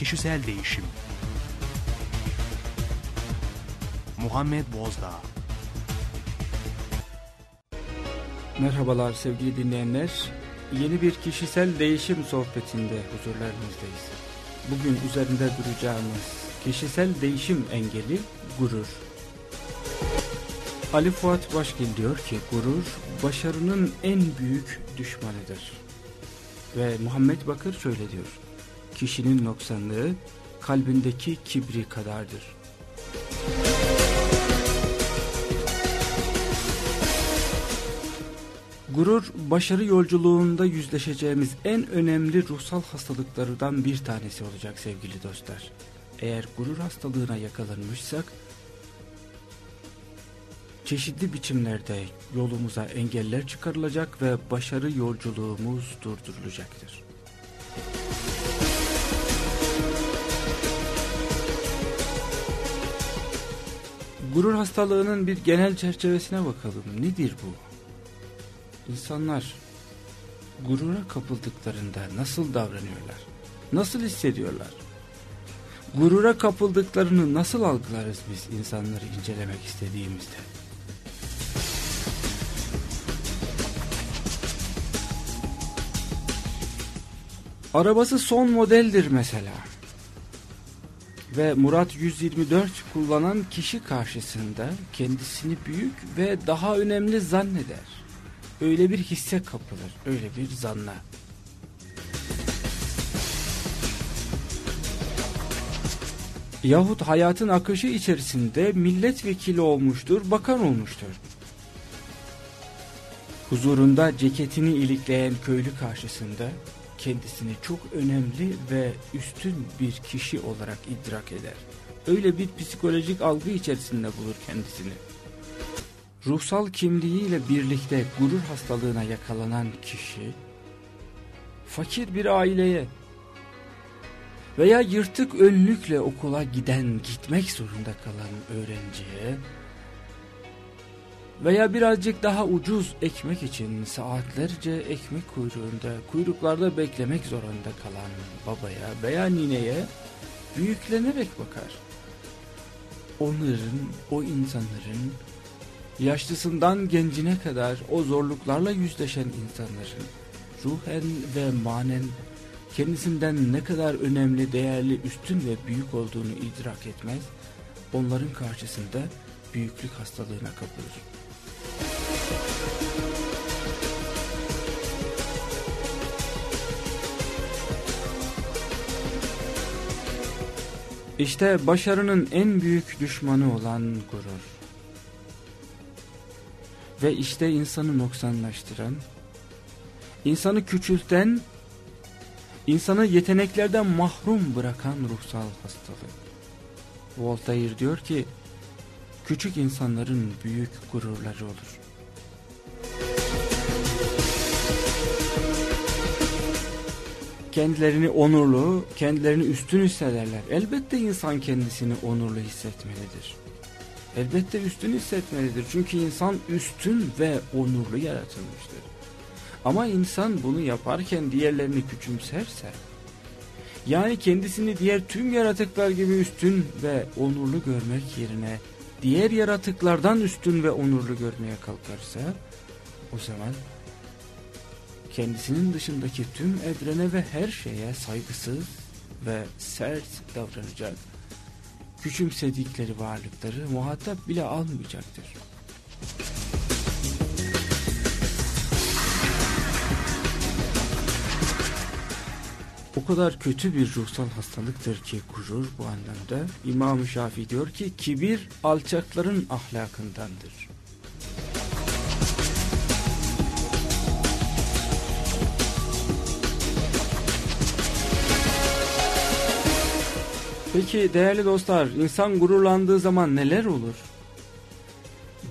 kişisel değişim. Muhammed Bozdağ Merhabalar sevgili dinleyenler. Yeni bir kişisel değişim sohbetinde huzurlarınızdayız. Bugün üzerinde duracağımız kişisel değişim engeli gurur. Ali Fuat Başgil diyor ki gurur başarının en büyük düşmanıdır. Ve Muhammed Bakır şöyle diyor. Kişinin noksanlığı kalbindeki kibri kadardır. Gurur, başarı yolculuğunda yüzleşeceğimiz en önemli ruhsal hastalıklardan bir tanesi olacak sevgili dostlar. Eğer gurur hastalığına yakalanmışsak, çeşitli biçimlerde yolumuza engeller çıkarılacak ve başarı yolculuğumuz durdurulacaktır. Gurur hastalığının bir genel çerçevesine bakalım. Nedir bu? İnsanlar gurura kapıldıklarında nasıl davranıyorlar? Nasıl hissediyorlar? Gurura kapıldıklarını nasıl algılarız biz insanları incelemek istediğimizde? Arabası son modeldir mesela. Ve Murat 124 kullanan kişi karşısında kendisini büyük ve daha önemli zanneder. Öyle bir hisse kapılır, öyle bir zanna. Yahut hayatın akışı içerisinde milletvekili olmuştur, bakan olmuştur. Huzurunda ceketini ilikleyen köylü karşısında kendisini çok önemli ve üstün bir kişi olarak idrak eder. Öyle bir psikolojik algı içerisinde bulur kendisini. Ruhsal kimliğiyle birlikte gurur hastalığına yakalanan kişi, fakir bir aileye veya yırtık önlükle okula giden, gitmek zorunda kalan öğrenciye veya birazcık daha ucuz ekmek için saatlerce ekmek kuyruğunda, kuyruklarda beklemek zorunda kalan babaya veya nineye büyüklenerek bakar. Onların, o insanların yaşlısından gencine kadar o zorluklarla yüzleşen insanların ruhen ve manen kendisinden ne kadar önemli, değerli, üstün ve büyük olduğunu idrak etmez, onların karşısında büyüklük hastalığına kapılır. İşte başarının en büyük düşmanı olan gurur. Ve işte insanı noksanlaştıran, insanı küçülten, insanı yeteneklerden mahrum bırakan ruhsal hastalık. Voltaire diyor ki, küçük insanların büyük gururları olur. Kendilerini onurlu, kendilerini üstün hissederler. Elbette insan kendisini onurlu hissetmelidir. Elbette üstün hissetmelidir. Çünkü insan üstün ve onurlu yaratılmıştır. Ama insan bunu yaparken diğerlerini küçümserse, yani kendisini diğer tüm yaratıklar gibi üstün ve onurlu görmek yerine diğer yaratıklardan üstün ve onurlu görmeye kalkarsa, o zaman kendisinin dışındaki tüm evrene ve her şeye saygısız ve sert davranacak küçümsedikleri varlıkları muhatap bile almayacaktır. O kadar kötü bir ruhsal hastalıktır ki gurur bu anlamda. İmam-ı Şafii diyor ki kibir alçakların ahlakındandır. Peki değerli dostlar insan gururlandığı zaman neler olur?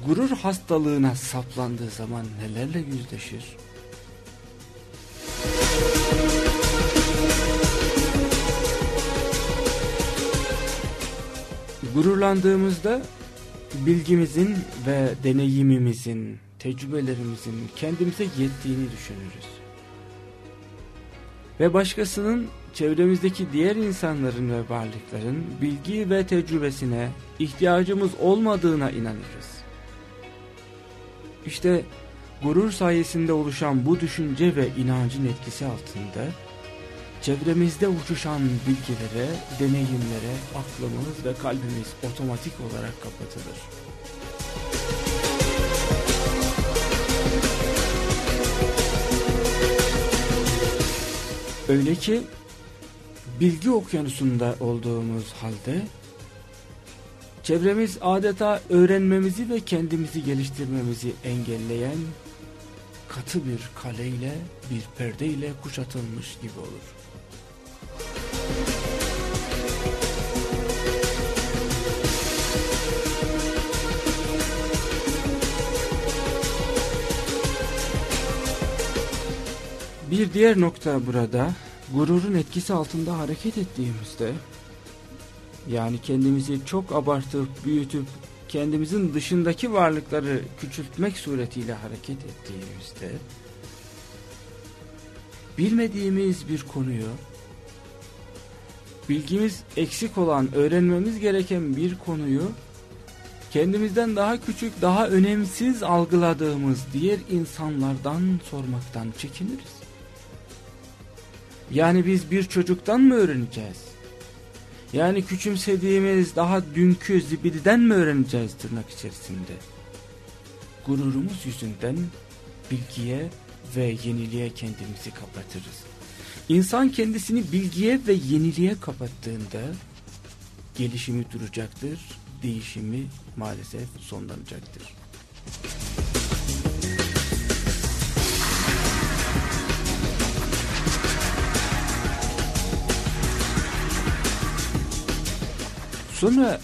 Gurur hastalığına saplandığı zaman nelerle yüzleşir? Gururlandığımızda bilgimizin ve deneyimimizin, tecrübelerimizin kendimize yettiğini düşünürüz. Ve başkasının çevremizdeki diğer insanların ve varlıkların bilgi ve tecrübesine ihtiyacımız olmadığına inanırız. İşte gurur sayesinde oluşan bu düşünce ve inancın etkisi altında çevremizde uçuşan bilgilere, deneyimlere aklımız ve kalbimiz otomatik olarak kapatılır. Öyle ki bilgi okyanusunda olduğumuz halde çevremiz adeta öğrenmemizi ve kendimizi geliştirmemizi engelleyen katı bir kaleyle bir perdeyle kuşatılmış gibi olur. Bir diğer nokta burada gururun etkisi altında hareket ettiğimizde yani kendimizi çok abartıp büyütüp kendimizin dışındaki varlıkları küçültmek suretiyle hareket ettiğimizde bilmediğimiz bir konuyu bilgimiz eksik olan öğrenmemiz gereken bir konuyu kendimizden daha küçük daha önemsiz algıladığımız diğer insanlardan sormaktan çekiniriz. Yani biz bir çocuktan mı öğreneceğiz? Yani küçümsediğimiz daha dünkü zibididen mi öğreneceğiz tırnak içerisinde? Gururumuz yüzünden bilgiye ve yeniliğe kendimizi kapatırız. İnsan kendisini bilgiye ve yeniliğe kapattığında gelişimi duracaktır, değişimi maalesef sonlanacaktır. Sonra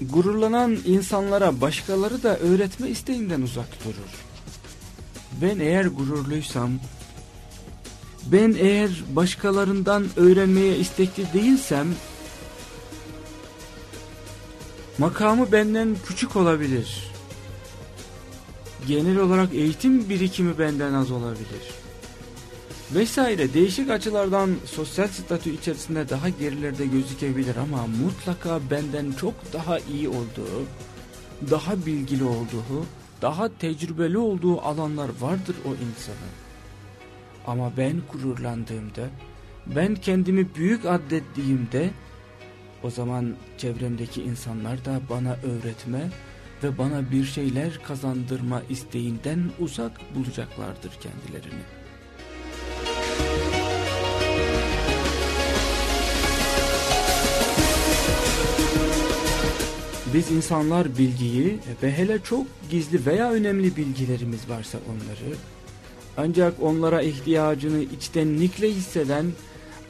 gururlanan insanlara başkaları da öğretme isteğinden uzak durur. Ben eğer gururluysam, ben eğer başkalarından öğrenmeye istekli değilsem, makamı benden küçük olabilir. Genel olarak eğitim birikimi benden az olabilir vesaire değişik açılardan sosyal statü içerisinde daha gerilerde gözükebilir ama mutlaka benden çok daha iyi olduğu, daha bilgili olduğu, daha tecrübeli olduğu alanlar vardır o insanın. Ama ben gururlandığımda, ben kendimi büyük addettiğimde o zaman çevremdeki insanlar da bana öğretme ve bana bir şeyler kazandırma isteğinden uzak bulacaklardır kendilerini. Biz insanlar bilgiyi ve hele çok gizli veya önemli bilgilerimiz varsa onları ancak onlara ihtiyacını içtenlikle hisseden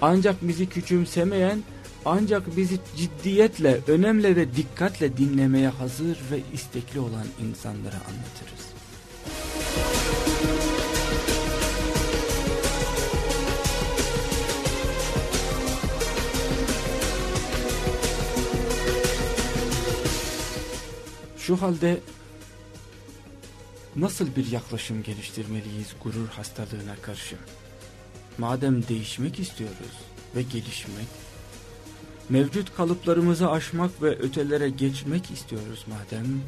ancak bizi küçümsemeyen ancak bizi ciddiyetle, önemle ve dikkatle dinlemeye hazır ve istekli olan insanlara anlatırız. Şu halde nasıl bir yaklaşım geliştirmeliyiz gurur hastalığına karşı? Madem değişmek istiyoruz ve gelişmek, mevcut kalıplarımızı aşmak ve ötelere geçmek istiyoruz madem,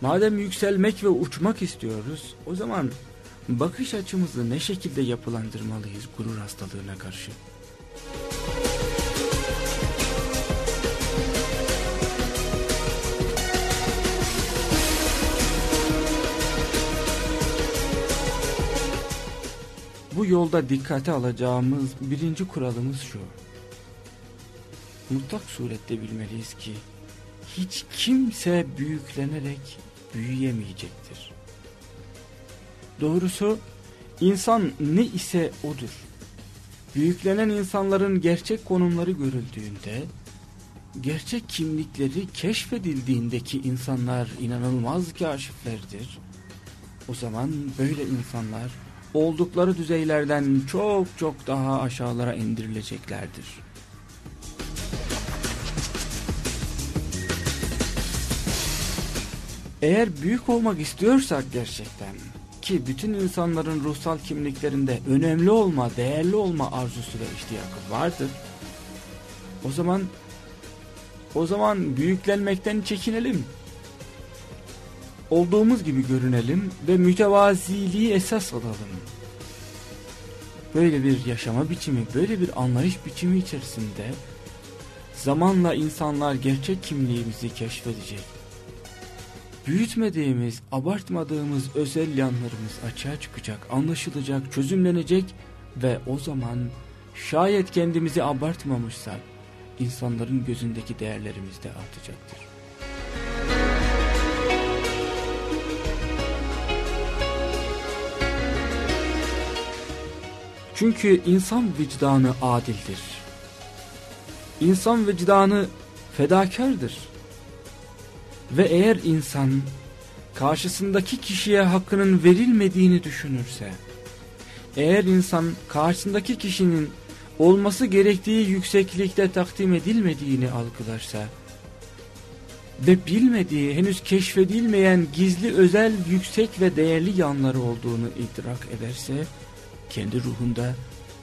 madem yükselmek ve uçmak istiyoruz, o zaman bakış açımızı ne şekilde yapılandırmalıyız gurur hastalığına karşı? Yolda dikkate alacağımız birinci kuralımız şu. Mutlak surette bilmeliyiz ki hiç kimse büyüklenerek büyüyemeyecektir. Doğrusu insan ne ise odur. Büyüklenen insanların gerçek konumları görüldüğünde, gerçek kimlikleri keşfedildiğindeki insanlar inanılmaz kaşiflerdir. O zaman böyle insanlar oldukları düzeylerden çok çok daha aşağılara indirileceklerdir. Eğer büyük olmak istiyorsak gerçekten ki bütün insanların ruhsal kimliklerinde önemli olma, değerli olma arzusu ve iştiyakı vardır. O zaman o zaman büyüklenmekten çekinelim. Olduğumuz gibi görünelim ve mütevaziliği esas alalım. Böyle bir yaşama biçimi, böyle bir anlayış biçimi içerisinde zamanla insanlar gerçek kimliğimizi keşfedecek. Büyütmediğimiz, abartmadığımız özel yanlarımız açığa çıkacak, anlaşılacak, çözümlenecek ve o zaman şayet kendimizi abartmamışsak insanların gözündeki değerlerimiz de artacaktır. Çünkü insan vicdanı adildir. İnsan vicdanı fedakardır. Ve eğer insan karşısındaki kişiye hakkının verilmediğini düşünürse, eğer insan karşısındaki kişinin olması gerektiği yükseklikte takdim edilmediğini algılarsa ve bilmediği, henüz keşfedilmeyen gizli özel yüksek ve değerli yanları olduğunu idrak ederse, kendi ruhunda,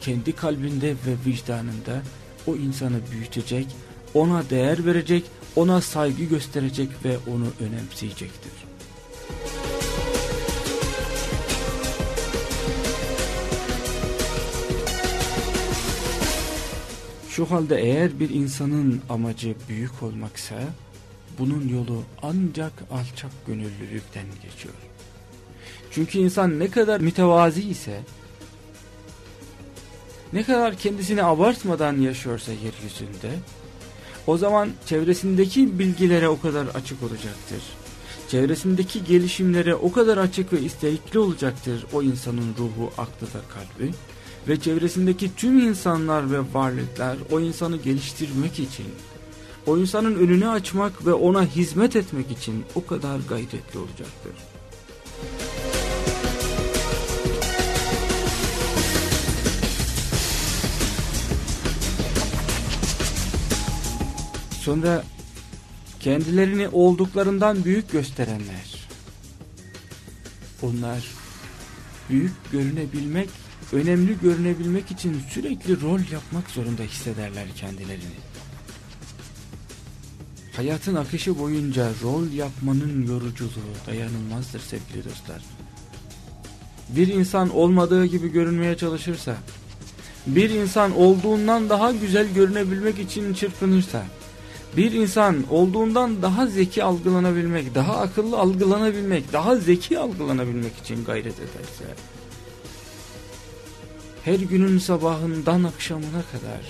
kendi kalbinde ve vicdanında o insanı büyütecek, ona değer verecek, ona saygı gösterecek ve onu önemseyecektir. Şu halde eğer bir insanın amacı büyük olmaksa, bunun yolu ancak alçak gönüllülükten geçiyor. Çünkü insan ne kadar mütevazi ise, ne kadar kendisini abartmadan yaşıyorsa yeryüzünde, o zaman çevresindeki bilgilere o kadar açık olacaktır. Çevresindeki gelişimlere o kadar açık ve istekli olacaktır o insanın ruhu, aklı ve kalbi. Ve çevresindeki tüm insanlar ve varlıklar o insanı geliştirmek için, o insanın önünü açmak ve ona hizmet etmek için o kadar gayretli olacaktır. Sonra kendilerini olduklarından büyük gösterenler. Onlar büyük görünebilmek, önemli görünebilmek için sürekli rol yapmak zorunda hissederler kendilerini. Hayatın akışı boyunca rol yapmanın yoruculuğu dayanılmazdır sevgili dostlar. Bir insan olmadığı gibi görünmeye çalışırsa, bir insan olduğundan daha güzel görünebilmek için çırpınırsa, bir insan olduğundan daha zeki algılanabilmek, daha akıllı algılanabilmek, daha zeki algılanabilmek için gayret ederse, her günün sabahından akşamına kadar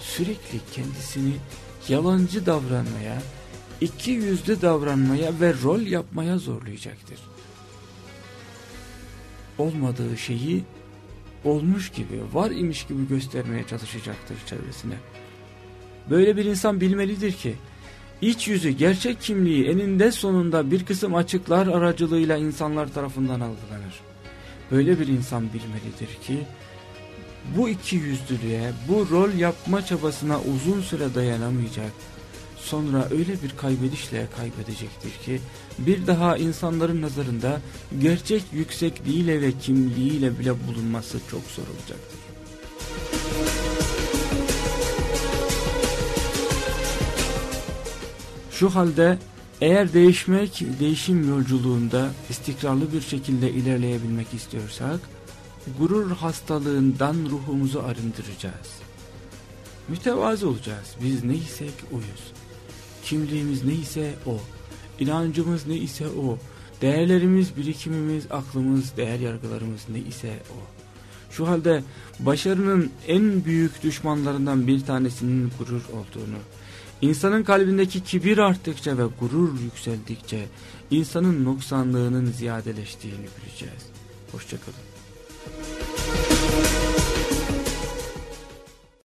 sürekli kendisini yalancı davranmaya, iki yüzlü davranmaya ve rol yapmaya zorlayacaktır. Olmadığı şeyi olmuş gibi, var imiş gibi göstermeye çalışacaktır çevresine. Böyle bir insan bilmelidir ki iç yüzü gerçek kimliği eninde sonunda bir kısım açıklar aracılığıyla insanlar tarafından algılanır. Böyle bir insan bilmelidir ki bu iki yüzlülüğe, bu rol yapma çabasına uzun süre dayanamayacak. Sonra öyle bir kaybedişle kaybedecektir ki bir daha insanların nazarında gerçek yüksekliğiyle ve kimliğiyle bile bulunması çok zor olacaktır. Şu halde eğer değişmek, değişim yolculuğunda istikrarlı bir şekilde ilerleyebilmek istiyorsak, gurur hastalığından ruhumuzu arındıracağız. Mütevazı olacağız. Biz neysek oyuz. Kimliğimiz neyse o. İnancımız neyse o. Değerlerimiz, birikimimiz, aklımız, değer yargılarımız neyse o. Şu halde başarının en büyük düşmanlarından bir tanesinin gurur olduğunu, İnsanın kalbindeki kibir arttıkça ve gurur yükseldikçe insanın noksanlığının ziyadeleştiğini bileceğiz. Hoşçakalın.